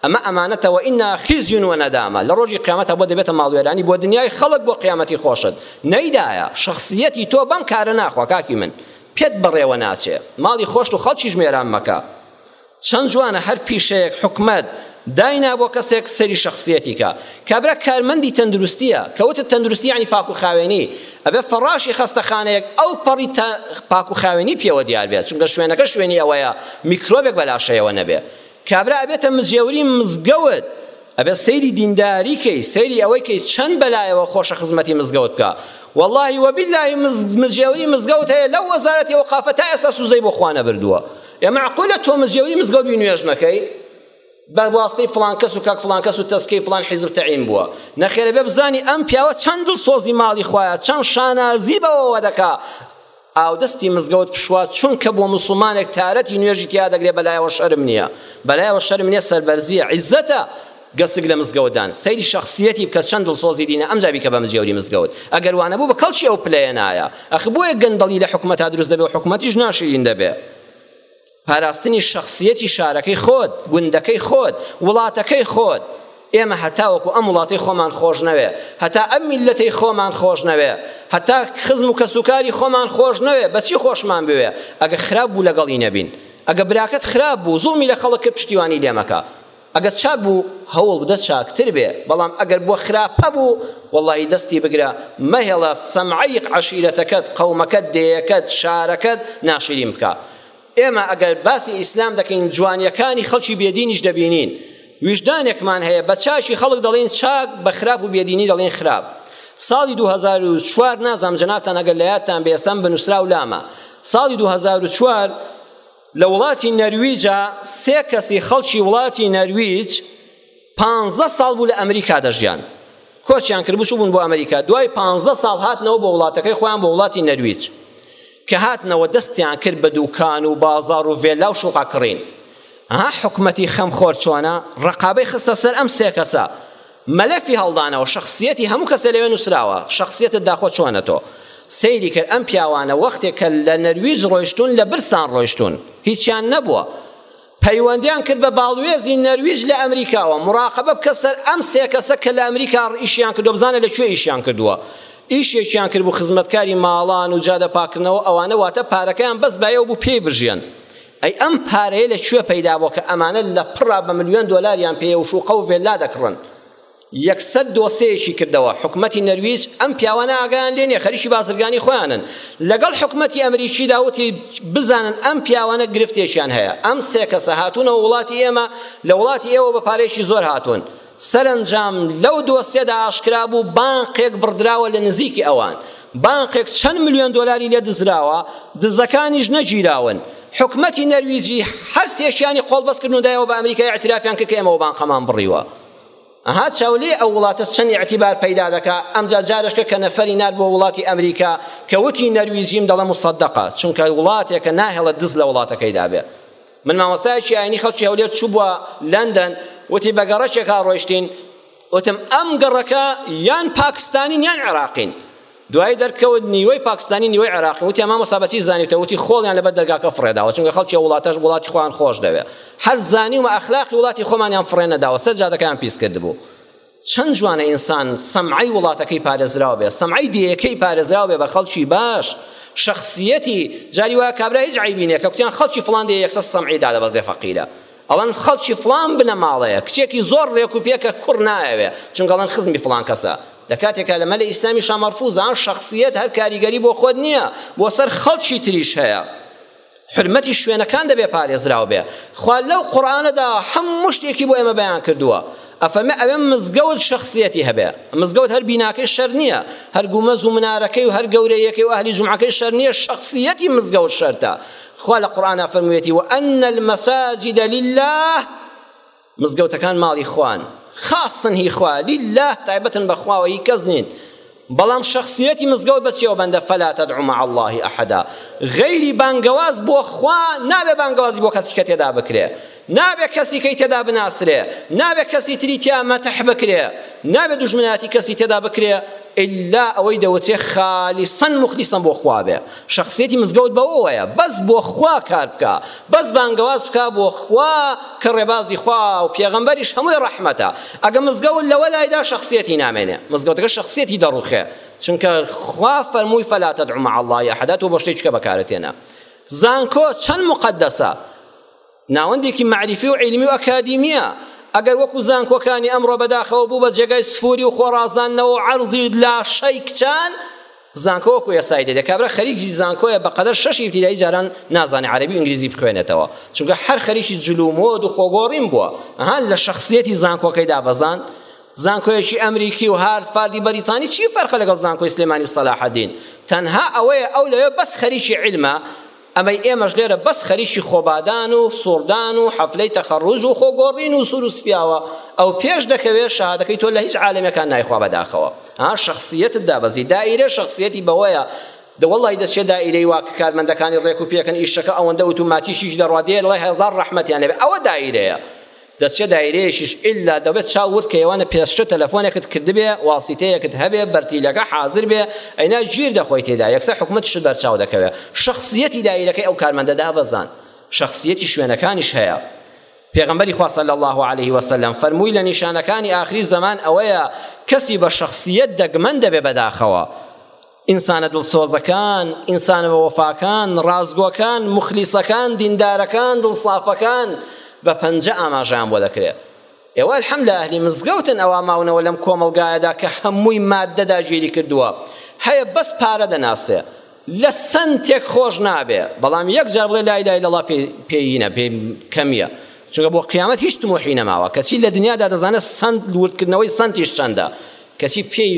ئەمە ئەمانەتەوە ئینا خیزیون و نەدامە لە ڕۆژی قیامەت هەبوو دەبێتە ماڵوێرانی بۆ دنیای خەڵک بۆ قیامەتی خۆشت نەیدایە شخصیەتی تۆ بەم کارە ناخوا کاکی من پێت بەڕێوە ناچێ ماڵی خۆشت و خەڵکیش مێران مەکە چەند جوانە هەر پیشەیەک حکومەت داینا بۆ کەسێک سەری شخصیەتی کا کابرا کارمەندی تەندروستیە کەوتە تەندروستی ینی پاک و خاوێنی ئەبێ فەڕاشی خەستەخانەیەک ئەو پەڕی تا پاک و خاوێنی پێوە دیار بێت چونکە شوێنەکە شوێنی ئەوەیە میکرۆبێک بەلاشەیەوە نەبێ کابرا ئەبێتە مجێوری مزگەوت ئەبێ سەیری دینداری کەی سەیری ئەوەی کەی چەند بەلایەوە خۆشە خزمەتی مزگەوت بکە واللهی وباللهی مجێوری مزگەوت هەیە لەو وەزارەتی ئەوقافە تا ئێستا سوزدەی بۆ خوا نەبردووە ئێ معقولە تۆ مجێوری مزگەوت بی نوێژ نەکەی بە واستەی فلان کەس و کاک فلان کەس و تەسکەی فلان حیزب تەعین بووە نەخێرە بێ بزانی ئەم پیاوە چەند دڵسۆزی ماڵی خوایە چەند شانازی بەوەوە دەکا ئاودەستی مزگەوت پشوا چونکە بۆ مسلمانێک تارەتی نوێژی تیا دەگرێت بەلایەوە شەرم نییە بەلایەوە شەرم نییە سەربەرزیە عیزەتە گەسک لە مزگەوتدان سەیری شخصیەتی بکە چەند دڵسۆزی دینە ئەمجا بیکە بە مجێوری مزگەوت ئەگەر وانە بوو بە کەڵکی ئەو پلەیە نایە ئەخ بۆیە گەندەڵی لە حکومەتا دروست دەبێ و حکومەتیش ناشرین دەبێ پاراستنی شخصیەتی شارەکەی خۆت گوندەکەی خۆت وڵاتەکەی خۆت ئێمە هەتاوەکو ئەم وڵاتی خۆمان خۆش نەوێ هەتا ئەم میلەتی خۆمان خۆش نەوێ هەتا خزم و کەسوکاری خۆمان خۆش نەوێ بەچی خۆشمان بوێ ئەگە خراپ بوو لەگەڵی نەبین ئەگە براکەت خراپ بوو زوڵمی لە خەڵک کرد پشتیوانی لێمەکە ئەگەر چاک بوو هەوڵ بدە چاکتر بێ بەڵام ئەگەر بۆ خراپە بوو وەڵاهی دەستی بگرە مەهێڵە سەمعەیق عەشیرەتەکەت قەومەکەت دێیەکەت شارەکەت ناشرین بکا ئێمە ئەگەر باسی ئیسلام دەکەین جوانیەکانی خەڵکی بێدینیش دەبینین ویژدانێکمان هەیە بە چاکی خەڵک دەڵێن چاک بە خراپ و بێدینی دەڵێن خراپ ساڵی 2004 نازام جناتان ئەگەر لە یادتان بێستان بنووسراو لامە ساڵی 2004 لە وڵاتی نەرویجا سێ کەسی خەڵکی وڵاتی نەرویج پانزە ساڵ بوو لە ئەمریکا دەژیان کۆچیان کرد بچوو بوون بۆ ئەمریکا دوای پانزە ساڵ هاتنەوە بۆ وڵاتەکەی خۆیان بۆ وڵاتی نەرویج کە هاتنەوە دەستیان کرد بە دوکان و بازار و ڤێلا و شوقا کڕین ها حکومەتی خەمخۆر چۆنە ڕقابەی خستە سەر ئەم سێ کەسە مەلەفی هەڵدانەوە شخصیەتی هەموو کەسێ لەوێ نووسراوە شخصیەتت داخۆ چۆنە تۆ سەیری کرد ئەم پیاوانە وەختێک کە لە نەرویج ڕۆیشتون لە برسان ڕۆیشتون هیچیان نەبووە پەیوەندیان کرد بە باڵوێزی نەرویج لە ئەمریکاوە مراقبە بکە سەر ئەم سێ کەسە کە لە ئەمریکا ئیشیان کردو بزانە لە کوێ ئیشیان کردووە ئیشێکیان کرد بوو خزمەتکاری ماڵان و جادە پاکردنەوە ئەوانە واتە پارەکەیان بەس بایەوە بوو پێی بژیان ئەی ئەم پارەیە لە کوێ پەیدا بووە کە ئەمانە لە پڕا بە ملیۆن دۆلاریان پێیە و شوقە و ڤێللا دەکڕن یەکسەر دۆسەیەکی کردەوە حکومەتی نەرویج ئەم پیاوانە ئاگایان لێ نیە خەریکی بازرگانی خۆیانن لەگەڵ حکومەتی ئەمریکی داوتی بزانن ئەم پیاوانە گرفتێکیان هەیە ئەم سێ کەسە هاتوونەوە وڵاتی ئێمە لە وڵاتی ئێوە بە پارێکی زۆر هاتوون سەرەنجام لەو دۆسیەدا ئاشکرا بوو بانقێک بڕدراوە لە نزیکی ئەوان، بانقێک چەند ملیۆن دۆلاری لێ دزراوە، دزەکانیش نەگیراون، حکومەتی نەرویجی هەر سێکیانی قۆڵبەست کردن و دایەوە بە ئەمریکای ئیعترافیان کرد کە ئێمە بانقەمان بڕیوە. ئەها چاولێ ئەو وڵاتە چەند ئیعتیبار پەیدا دەکا ئەمجا جارشکە کە نەفەری نارد بۆ وڵاتی ئەمریکا کە وتی نەرویجیم دەڵێ موسەدەقە چونکە وڵاتێکە ناهێڵێت دز لە وڵاتەکەیدا بێ من مامۆستایەکی ئاینی خەڵکی هەولێر چووبووە لەندەن وتی بە گەڕەکێکا ڕۆیشتین وتم ئەم گەڕەکە یان پاکستانین یان عێراقین دوای دەرکەوت نیوەی پاکستانی نیوەی عێراقی وتی ئەمە مەسابەتی زانیتە وتی خۆڵیان لەبەر دەرگاکە فڕێداوە چونکە خەڵکی وڵاتەش وڵاتی خۆیان خۆش دەوێ هەر زانیومە ئەخلاقی وڵاتی خۆمانیان فڕێ نەداوە سەر جادەکەیان پیس کردبوو چەند جوانە ئینسان سەمعەی وڵاتەکەی پارێزراو بێ سەمعەی دێیەکەی پارێزراو بێ بە خەڵکی باش شخصیەتی جاری وایە کابرا هیچ عیبی نیە کە کوتیان خەڵکی فڵان دێ یەکسەر سەمعی دادەبەزێ فەقیرە ئەڵەن خەڵکی فڵان بنەماڵەیە کچێکی زۆر ڕێک و پێکە کوڕ نایەوێ چونکە ئەڵەن خزمی فڵان کەسە لە کاتێکا لە مەلە ئیسلامی شامەرفوزان شخصیت هەر کاریگەری بۆ خۆت نییە بۆ سەر خەڵکی تریش هەیە حرمەتی شوێنەکان دەبێ پارێزراو بێ خوا لەو قورآانەدا هەموو شتێکی بۆ ئێمە بەیان کردووە ئەفەرمە ئەوێ مزگەوت شخصیەتی هەبێ مزگەوت هەر بیناکەی شەر نییە هەر گومەز و منارەکەی و هەر گەورەیەکەی و ئەهلی جمعەکەی شەر نییە شخصیەتی مزگەوت شەرتە خوا لە قورآانە فەرموویەتی و ئەن المساجد لله مزگەوتەکان ماڵی خوان خاصن هی خوا لله تایبەتن بە خواوە هی کەس نین بەڵام شخصیەتی مزگەوت بە چێوە بەندە فلا تدعو مع الله احدا غیری بانگەواز بۆ خوا نابێ بانگەوازی بۆ کەسی کە تێدا بکرێ نابێ کەسی کەی تێدا بناسرێ نابێ کەسی تری تیا مەتح بکرێ نابێ دوژمناتی کەسی تێدا بکرێ الا ئەوەی دەوترێ خالصا مخلصا بۆ خوا بێ شەخسیەتی مزگەوت بەوەوەیە بەس بۆ خوا کار بکە بەس بانگەواز بکە بۆ خوا کە ڕێبازی خوا و پێغەمبەریش هەمووی ڕەحمەتە ئەگە مزگەوت لەوە لایدا شەخسیەتی نامێنێ مزگەوتەکە شەخسیەتی دەڕوخێ چونکە خوا فەرمووی فەلا تدع مع الله احدا تۆ بۆ شتێکی کە بەکارت تێنا زانکۆ چەند مقدسە ناوەندێکی مەعریفی و عیلمی و ئەکادیمییە ئەگەر وەکو زانکۆکانی ئەمڕۆ بەداخەوە بوو بە جێگای سفوری و خۆڕازاندنەوە و عەرزی لاشەی کچان زانکۆ وەکو یەسای دێ کابرا خەریکی زانکۆیە بەقەدەر شەشی ابتدایی جاران نازانێ عەرەبی و ئینگلیزی بخوێنێتەوە چونکە هەر خەریکی جل و مۆد و خۆگۆڕین بووە ئەها لە شەخسیەتی زانکۆکەی دابەزاند زانکۆیەکی ئەمریکی و هارفاردی بەریتانی چی فەرقە لەگەڵ زانکۆی سلێمانی و سەلاحەدین تەنها ئەوەیە ئەو لەوێ بەس خەریکی علمە ئەمەی ئێمەش لێرە بەس خەریکی خۆبادان و سوڕدان و حەفلەی تەخەڕوج و خۆگۆڕین و سوور و سپیاوە ئەو پێش دەکەوێت شەهادەکەی تۆ لە هیچ عالەمێکان نایخوا بەداخەوە ها شخصیتت دابەزی دایرە شخصیتی بەوەیە دەوەڵی دەچێت دایرەی وا کە کارمەندەکانی ڕێک و پێکن ئیشەکە ئەوەندە ئوتوماتیکیش دەڕوا دێ لە هێزار ڕەحمەتیان لێ ئەوە دایرەیە دەچێ دایرەیەکیش ئیلا دەبێت چاو ورد کەی ئەوانە پێشتر تەلەفۆنێکت کردبێ واسیتەیەکت هەبێ بەرتیلەکە حازر بێ ئەینا گیر دەخۆی تێدا یەکسەر حکومەتیشت بەرچاو دەکەوێ شەخسیەتی دایرەکەی ئەو کارمەندە دابەزاند شەخسیەتی شوێنەکانیش هەیە پێغمبەری خوا صلی الله علیه و سلم فەرمووی لە نیشانەکانی ئاخری زەمان ئەوەیە کەسی بە شەخسیەت دەگمەن دەبێ بەداخەوە ئینسانە دڵسۆزەکان، ئینسانە بەوەفاکان، ڕاستگۆکان، مخلیسەکان، دیندارەکان، دڵسافەکان بە پەنجە ئاماژەیان بۆ دەکرێت. ئێوە الحمدللە ئەهلی مزگەوتن ئەوا ماونەوە لەم کۆمەڵگایەدا کە هەمووی ماددە داگیری کردووە. هەیە بەس پارە دەناسێ. لە سەنتێک خۆش نابێ، بەڵام یەک جار بڵێ لا اله الا الله پێیینە پێی کەمیە. چونکە بۆ قیامەت هیچ تموحی نەماوە کەچی لە دنیادا دەزانێت سەند وردکردنەوەی سەنتیش چەندە کەچی پێی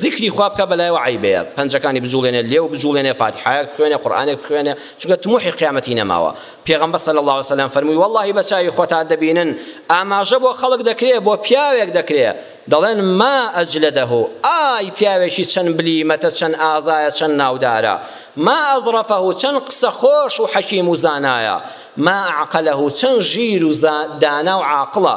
زیکری خوا بکە بەلایەوە عیبەیە پەنجەکانی بجوڵێنێ لێو بجوڵێنێ فاتحایەک خوێنێ قورآانێک خوێنێ چونکە تموحی قیامەتی نەماوە پێغمبەر صلی الله عليه وسلم فەرمووی واللهی بە چاوی خۆتان دەبینن ئاماژە بۆ خەڵک دەکرێ بۆ پیاوێک دەکرێ دەڵێن ما ئەجلدەه ئای پیاوێکی چەند بلیمەتە چەند ئازایە چەند ناودارە ما ئەظرفه چەند قسە خۆش و حەکیم و زانایە ما عقله چەند ژیر و دانا و عاقڵە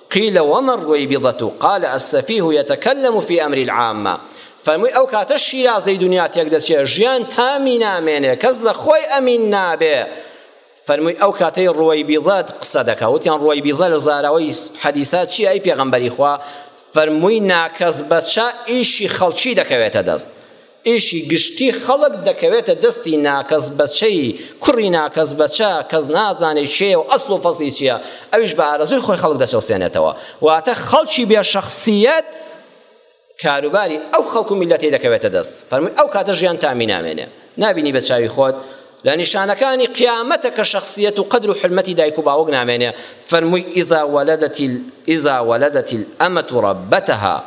قیل وما الرویبضة قال السفیه یتکلم فی امر العامە فەرمووی ئەو کاتە شیرازەی دنیا تێک دەچێ ژیان تامی نامێنێ کەس لە خۆی ئەمین نابێ فەرمووی ئەو کاتەی ڕوەیبیضەت قسە دەکا وتیان ڕوەیبیضە لە زاراوەی حەدیسات چی ئەی پێغەمبەری خوا فەرمووی ناکەس بەچە ئیشی خەڵکی دەکەوێتە دەست ئیشی گشتی خەڵک دەکەوێتە دەستی ناکەس بەچەی کوڕی ناکەس بەچە، کەس نازانێت کێیە و ئەسڵ و فەسڵی چییە، ئەویش بە ئارەزووی خۆی خەڵک دەچەوسێنێتەوە، واتە خەڵکی بێ شەخسییەت کاروباری ئەو خەڵک و میللەتەی دەکەوێتە دەست، فەرمووی ئەو کاتە ژیان تامی نامێنێ، نابینی بە چاوی خۆت لە نیشانەکانی قیامەتە کە شەخسییەت و قەدر و حورمەتی دایک و باوک نامێنێ، فەرمووی ئیزا وەلەدەتی ئیزا وەلەدەتی الامە ربەتەها،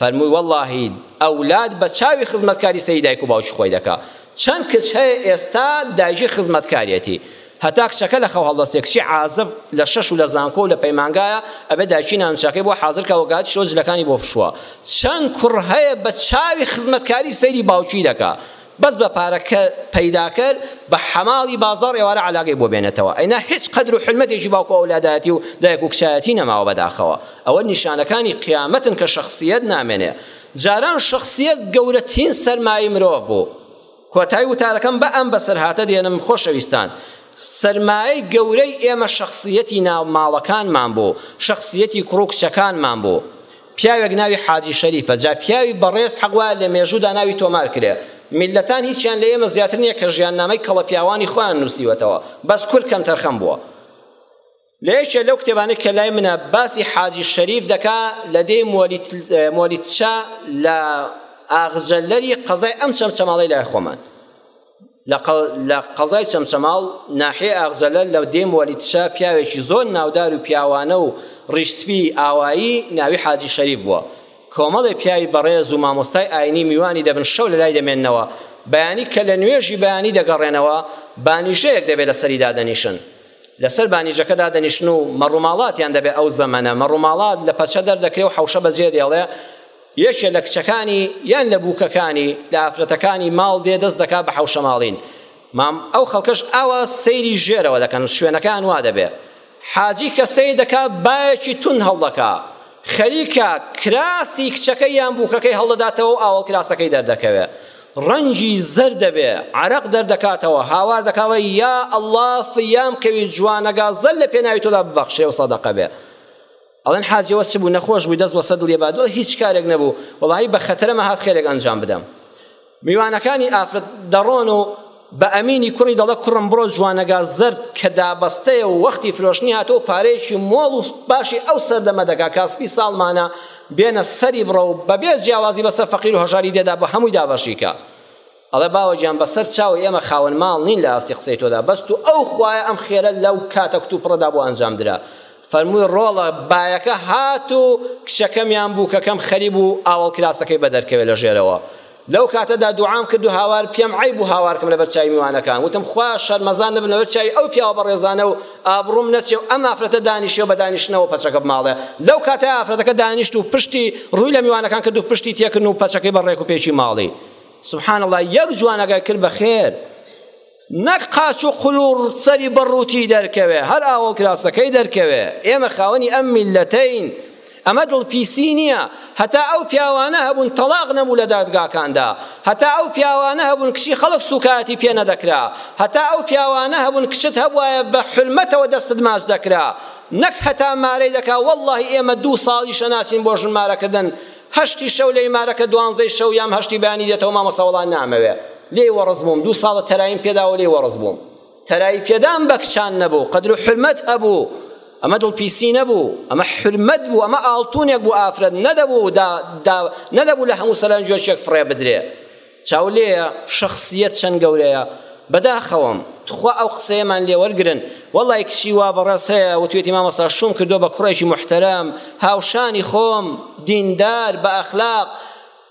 فەرمووی وەڵڵاهی ئەولاد بە چاوی خزمەتکاری سەری دایک و باوکی خۆی دەکا چەند کچ هەیە ئێستا دایکی خزمەتکارێتی هەتا کچەکە لە خەو هەڵدەستێ کچی عازب لە شەش و لە زانکۆ و لە پەیمانگایە ئەبێ دایکی نانچەکەی بۆ حازر کە وەگات شۆ جلەکانی بۆ فشووە چەند کوڕ هەیە بە چاوی خزمەتکاری سەیری باوکی دەکا بەس بە پارە کەر پەیدا کەر بە حەماڵی بازاڕ ئێوارە عەلاگەی بۆ بێنێتەوە ئەینا هێچ قەدر و حورمەتێکی باوک و ئەولادایەتی و دایک و کچایەتی نەماوە بەداخەوە ئەوە نیشانەکانی قیامەتن کە شەخسیەت نامێنێ جاران شەخسیەت گەورەترین سەرمایەی مرۆڤ بوو کۆتای وتارەکەم بە ئەم بەسەرهاتە دێنم خۆشەویستان سرمایەی گەورەی ئێمە شخصیەتی ناو ماڵەکانمان بوو شخصیەتی کوڕ و کچەکانمان بوو پیاوێک ناوی حاجی شەریفە جا پیاوی بەڕێز حەقوا لە مێژوودا ناوی تۆمار کرێ میلەتان هیچیان لە ئێمە زیاتر نییە کە ژیاننامەی کەڵە پیاوانی خۆیان نووسیوەتەوە بەس کورد کەم تەرخەم بووە لە یەکێ لەو کتێبانە کە لای منە باسی حاجی شەریف دەکا لە دێی مۆلیتچە لە ئاغجەلەری قەزای ئەم چەمچەماڵی لای خۆمان لە قەزای چەمچەماڵ ناحیەی ئاغجەلە لە دێم وەلیدشا پیاوێکی زۆر ناودار و پیاوانە و ڕیش سپیی ئاوایی ناوی حاجی شەریف بووە کۆمەڵێ پیاوی بەڕێز و مامۆستای ئاینی میوانی دەبن شەو لەلای دەمێننەوە بەیانی کە لە نوێژی بەیانی دەگەڕێنەوە بانیژەیەک دەبێت لەسەری دادەنیشن لەسەر بانیژەکە دادەنیشن و مەڕوماڵاتیان دەبێت ئەو زەمەنە مەڕوماڵات لە پەچە دەردەکرێ و حەوشە بەجێ دێڵێ یەکێ لە کچەکانی یان لە بووکەکانی لە ئافرەتەکانی ماڵ دێ دەست دەکا بە حەوشەماڵین مام ئەو خەڵکەش ئاوا سەیری ژێرەوە دەکەن شوێنەکان وا دەبێ حاجی کە سەیر دەکا بایەکی تون هەڵدەکا خەریکە کراسی کچەکەی یان بووکەکەی هەڵدەداتەوە و ئاوەڵ کراسەکەی دەردەکەوێ ڕەنجی زەر دەبێ عرق دەردەکاتەوە هاوار دەکاڵێ یا ئەڵڵا فریام کەوی جوانەگا زەل لە پێناوی تۆدا ببەخشێ و سەدەقە بێ ئەڵێن حاجەوە چ بوو نەخۆش بووی دەست وەسە دڵیە با دڵ هیچ کارێک نەبوو وەڵاهی بە خەتەرەمە هات خێرێک ئەنجام بدەم میوانەکانی ئافرەت دەڕۆن و بە ئەمینی کوڕی دەڵە کوڕم بڕۆ جوانەگا زرد کە دابەستەیە و وەختی فرۆشتنی هاتەوە پارەیەکی مۆڵ و باشی ئەو سەردەمە دەکا کاسپی ساڵمانە بێنە سەری بڕە و بەبێ جیاوازی بەسەر فەقیر و هەژاری دێدا بە هەمووی دابەشیکە ئەڵێ باوە گیان بەسەر چاو ئێمە خاوەن ماڵ نین لە ئاستی قسەی تۆدا بەس تو ئەو خوایە ئەم خێرە لەو کاتە کتو پڕەدا بۆ ئەنجام درا فەرمووی ڕۆڵە بایەکە هات و کچەکەمیان بوو کەکەم خەریب و ئاوەڵ کراسەکەی بەدەرکەوێت لە ژێرەوە لەو کاتەدا دوعام کرد و هاوار پێم عیب و هاوارکم لەبەر چای میوانەکان وتم خوا شەرمەزان نەبن لەبەر چای ئەو پیاوە بەڕێزانە و ئابڕوم نەچێ و ئەم ئافرەتە دانیشێ بە دانیشتنەوە پەچەکە بماڵێ لەو کاتە ئافرەتەکە دانیشت و پشتی ڕووی لە میوانەکان کرد و پشتی تێکن و پەچەکەی بە ڕێک و پێکی ماڵی سبحان اللە یەک جوانەکە کرد بە خێر نەک قاچ و قلوڕ سەری بەڕووتی دەرکەوێ هەر ئاوە کراسەکەی دەرکەوێ ئێمە خاوەنی ئەم میلەتەین ئەمە دڵپیسی نییە هەتا ئەو پیاوانە هەبوون تەڵاق نەبوو لە دادگاکاندا هەتا ئەو پیاوانە هەبوون کچی خەڵک سوکایەتی پێ نەدەکرا هەتا ئەو پیاوانە هەبوون کچت هەبوایە بە حرمەتەوە دەستت ماچ دەکرا نەک هەتا مارەی دەکا واللهی ئێمە دوو ساڵی شەناسین بۆ ژن مارەکردن هەشتی شەو لە ئیمارەکە دوانزەی شەو یام هەشتی بەیانی دێتەوە مامۆستا وەڵا نامەوێ لێی وەڕز بووم دوو ساڵە تەرایم پێداوە لێی وەڕز بووم تەرای پێدام بە کچان نەبوو قەدر و حرمەت هەبوو ئەمە دڵپیسی نەبوو ئەمە حرمەت بوو ئەمە ئاڵتونێک بوو ئافرەت نەدەبوو دا دا نەدەبوو لە هەموو سەرنجۆشێک فڕێ بدرێ چاولێیە شەخسیەت چەند گەورەیە بەداخەوەم تخوا ئەو قسەیەمان لێوەرگرن وەڵی کچی وا بەڕێز هەیە وتوێتی مامەستا شوم کردو بە کوڕێکی محتەرەم هاوشانی خۆم دیندار بە ئەخلاق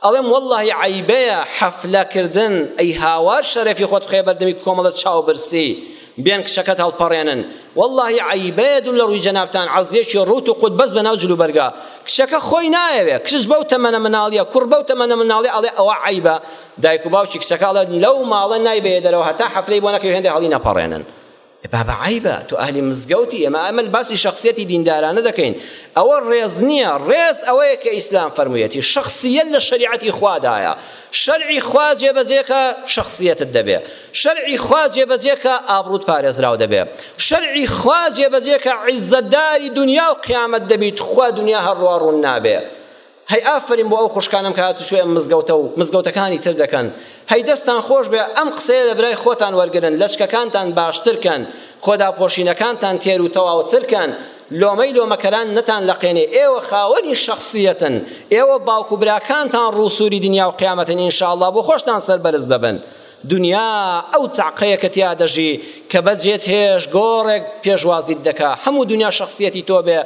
ئەڵێم واللهی عیبەیە حەفلەکردن ئەی هاوار شەرەفی خۆت بخەیە بەردەمی کۆمەڵە چاوبرسی بێن کچەکەت هەڵپەڕێنن واللهی عەیبەیە دوور لە ڕووی جەنابتان عەزیەکی ڕووت و قوت بەس بەناو جل و بەرگا کچەکە خۆی نایەوێ کچ بەو تەمەنە مناڵیە کوڕ بەو تەمەنە مناڵی ئەڵێ ئەوە عەیبە دایک و باوکی کچەکە ئەڵێ لەو ماڵە نایبەیە دەرەوە هەتا حەفلەی بۆ نەکەی هێندێ هەڵی نەپەڕێنن بابا عیبە تو ئەهلی مزگەوتی ئێمە ئەمە باسی شخصیەتی دیندارانە دەکەین ئەوە ڕێز نییە ڕێز ئەوەیە کە ئیسلام فەرموویەتی شخصیت لە شریعەتی خوادایە شەرعی خوا جێبەجێکە شخصیتت دەبێ شەرعی خوا جێبەجێ کە ئابڕووت پارێزراو دەبێ شەرعی خوا جێبەجێ کە عیزەتداری دنیا و قیامەت دەبیت خوا دنیا هەڕوا ڕوون نابێ هەی ئافرین بۆ ئەو خوشکانم کە هاتوچۆی ئەم مزگەوتە و مزگەوتەکانی تر دەکەن هەی دەستان خۆش بێ ئەم قسەیە لە برای خۆتان وەرگرن لەچکەکانتان باشتر کەن خۆداپۆشینەکانتان تێر و تەواوتر کەن لۆمەی لۆمەکەران نەتان لەقێنێ ئێوە خاوەنی شخصیەتن ئێوە باوک و براکانتان ڕووسوری دنیا و قیامەتن ئینشاءاللە بۆ خۆشتان سەربەرز دەبن دونیا ئەو تەعقەیە کە تیا دەژی کە بەجێت هێش گۆڕێک پێشوازیت دەکا هەموو دونیا شخصیەتی تۆ بێ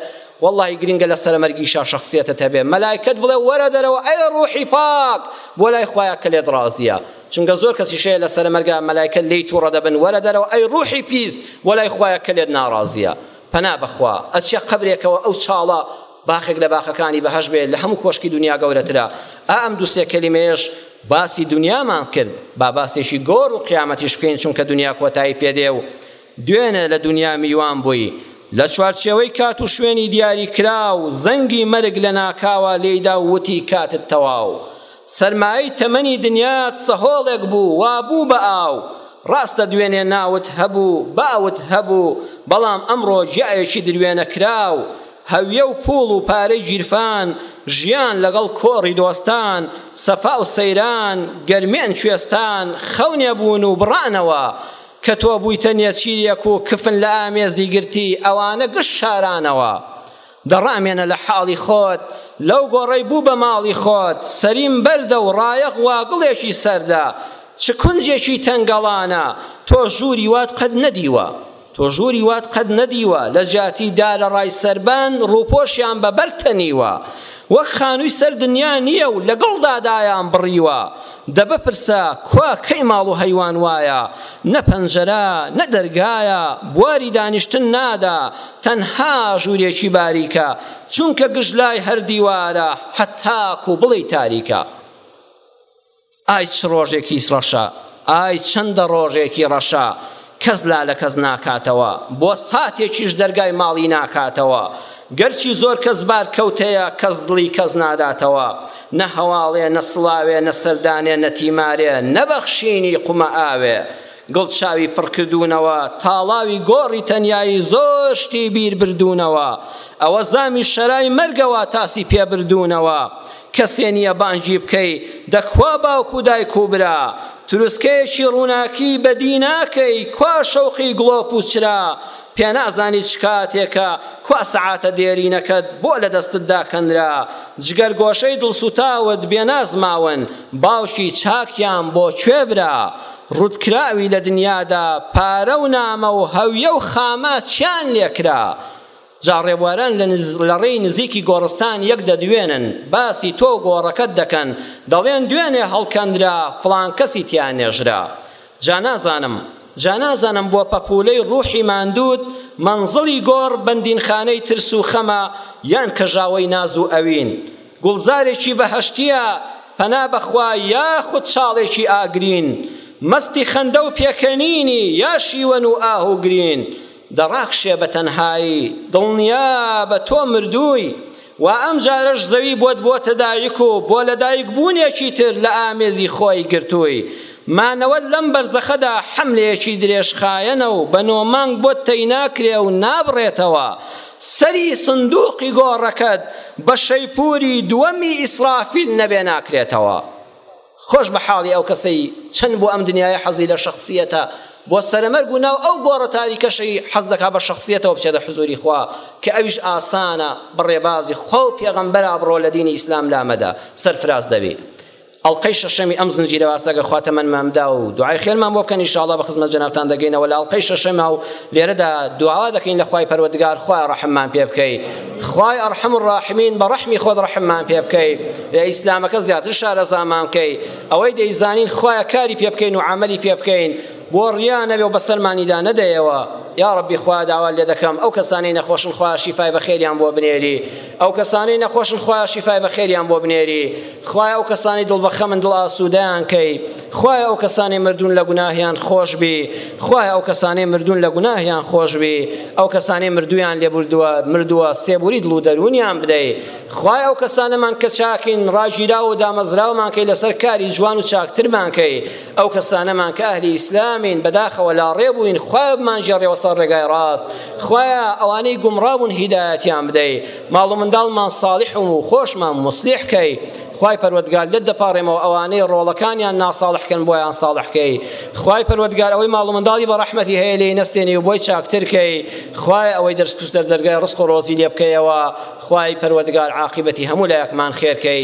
واللهی گرنگە لە سەرمەرگیشا شخصیەتت هەبێ مەلایکەت بڵێ وەرە دەرەوە ئەی ڕوحی پاک بۆ لای خوایە کە لێت ڕازیە چونگە زۆر کەسی شەیە لە سەرمەرگا مەلایکە لی توڕە دەبن وەرە دەرەوە ئەی ڕوحی پیس بۆ لای خوایە کە لێت ناڕازیە پەنا بەخوا ئەچێ قەبرێکەوە ئەو چاڵە باخێک لە باخەکانی بەهەش بێت لە هەموو کۆشکی دنیا گەورەترە ئا ئەم دوو سێ کەلیمەیەش باسی دنیامان کرد با باسێکی گۆر و قیامەتیش بکەین چونکە دنیا کۆتایی پێدێ و دوێنێ لە دنیا میوان بووی لە چوارچێوەی کات و شوێنی دیاری کرا و زەنگی مەرگ لە ناکاوە لێیدا وتی کاتت تەواو سەرمایەی تەمەنی دنیات سەهۆڵێک بوو وا بوو بە ئاو ڕاستە دوێنێ ناوت هەبوو باوت هەبوو بەڵام ئەمڕۆ جیایەکی دروێنە کراو هەویە و پوڵ و پارەی گیرفان ژیان لەگەڵ کۆڕی دۆستان سەفا و سەیران گەرمێن کوێستان خەونێ بوون و بڕانەوە کە تۆ بوویتە نێچیرێک و کفن لە ئامێزی گرتی ئەوانە گشت شارانەوە دەڕامێنە لە حاڵی خۆت لەو گۆڕەی بوو بە ماڵی خۆت سەریم بەردە و ڕایەق واگڵێکی سەردە چ کونجێکی تەنگەڵانە تۆ ژووری وات قەت نەدیوە تۆ ژووری وات قەت نەدیوە لە جیاتی دا لە ڕای سەربان ڕووپۆشیان بە بەر تەنیوە وەک خانووی سەر دنیا نییە و لەگەڵ دادایان بڕیوە دە بپرسە کوا کەی ماڵ و هەیوان وایە نە پەنجەرە نە دەرگایە بواری دانیشتن نادا تەنها ژوورێکی باریکە چونکە گشت لای هەر دیوارە هەتاکو بڵێی تاریکە ئای چ ڕۆژێکی ڕەشە ئای چەندە ڕۆژێکی ڕەشە کەس لا لە کەس ناکاتەوە بۆ ساتێکیش دەرگای ماڵی ناکاتەوە گەرچی زۆر کەس بار کەوتەیە کەس دڵی کەس ناداتەوە نە هەواڵێ نە سڵاوێ نە سەردانێ نە تیمارێ نەبەخشینی قومە ئاوێ گڵ چاوی پڕ کردوونەوە تاڵاوی گۆڕی تەنیایی زۆر شتی بیر بردوونەوە ئەوە زامی شەرای مەرگەوە تاسی پێ بردوونەوە کەسێ نییە بانگی بکەی دەکوا باوک و دایک و برا تروسکەیەکی ڕووناکی بەدی ناکەی کوا شەوقی گڵۆپ و چرا پێنازانی چ کاتێکە کوا سەعاتە دێرینەکەت بۆ لە دەستت داکەنرا جگەر گۆشەی دڵسوتاوت بێناز ماون باوکی چاکیان بۆ کوێ برا ڕوتکراوی لە دنیادا پارە و نامە و هەویە و خامە چیان لێکرا جا ڕێبواران لە ڕێی نزیکی گۆڕستان یەک دەدوێنن باسی تۆ و گۆڕەکەت دەکەن دەڵێن دوێنێ هەڵکەندرا فڵان کەسی تیا نێژرا جا نازانم جا نازانم بۆ پەپولەی ڕوحی ماندوود مەنزڵی گۆڕ بەندینخانەی ترس و خەمە یان کەژاوەی ناز و ئەوین گوڵزارێکی بەهەشتییە پەنا بەخوا یاخود چاڵێکی ئاگرین مەستی خەندە و پێکەنینی یا شیوەن و ئاه و گرین دەڕاکشێ بە تەنهایی دڵنیابە تۆ مردووی وا ئەمجارەش زەوی بۆت بۆتە دایک و بۆ لەدایک بوونێکی تر لە ئامێزی خۆی گرتووی مانەوەت لەم بەرزەخەدا حەملێکی درێژخایەنە و بە نۆ مانگ بۆت تەی ناکرێ و نابڕێتەوە سەری سندوقی گۆڕەکەت بە شەیپوری دووەمی ئیسرافیل نەبێ ناکرێتەوە خۆش بە حاڵی ئەو کەسەی چەند بۆ ئەم دنیای حەزی لە شخصیەتە بۆ سەرەمەرگ و ناو ئەو گۆڕە تاریکەشەی حەز دەکا بە شخصیەتەوە بچێتە حزوری خوا کە ئەویش ئاسانە بە ڕێبازی خوا و پێغەمبەرا بڕۆ لە دینی ئیسلام لامەدە سەرفراز دەبی ئەڵلقەی شەشەمی ئەم زنجیرە واسەگە خوا تەمەنمان دا و دوعای خێرمان بۆ بکەن ئیشاڵا بە خزمەت جەنابتان دەگەینەوە لە ئەڵلقەی شەشەما و لێرەدا دواوا دەکەین لە خوای پەروەردگار خوا ڕەحممان پێ بکەی خوای ئەرحەم الراحمین بە ڕەحمی خۆت ڕەحممان پێ بکەی لە ئیسلامەکە زیاتر شارەزامان بکەی ئەوەی دەیزانین خوایە کاری پێ بکەین و عملی پێ بکەین بۆ ڕیا نەبێ و بەسەرمانیدا نەدەیەوە یا ڕبی خوا داوا لێ دەکەم ئەو کەسانی نەخۆشن خوا شیفای بەخێریان بۆ بنێری ئەو کەسانەی نەخۆشن خوایە شیفای بەخێریان بۆ بنێری خوایە ئەو کەسانی دڵ بە خەمن دڵ ئاسوودەیان کەی خوایە ئەو کەسانی مردوون لە گوناهیان خۆش بی خوایە ئەو کەسانی مردوون لە گوناهیان خۆش بی ئەو کەسانی مردویان لێبوردووە مردووە سێبوری دڵ و دەروونیان بدەی خوای ئەو کەسانەمان کە چاکین ڕاگیرا و دامەزراومان کەی لەسەر کاری جوان و چاکترمان کەی ئەو کەسانەمان کە ئەهلی ئیسلامین بەداخەوە لاڕێ بووین خوایە بمانگێڕێەوە سەر ڕێگای ڕاست خوایە ئەوانەی گومڕابوون هیدایەتیان بدەی ماڵ و منداڵمان ساڵح و خۆشمان مسلح کەی خوای پەروەردگار لێت دەپاڕێمەوە ئەوانەی ڕۆڵەکانیان ناساڵحکەن بۆیان ساڵحکەی خوای پەروەردگار ئەوەی ماڵ و منداڵی بە ڕەحمەتی هەیە لێی نەستێنی و بۆی چاکترکەی خوای ئەوەی دەرسکوس دەردەرگای ڕسق و ڕۆزی لێ بکەیەوە خوای پەروەردگار عاقبەتی هەموو لایەکمان خێرکەی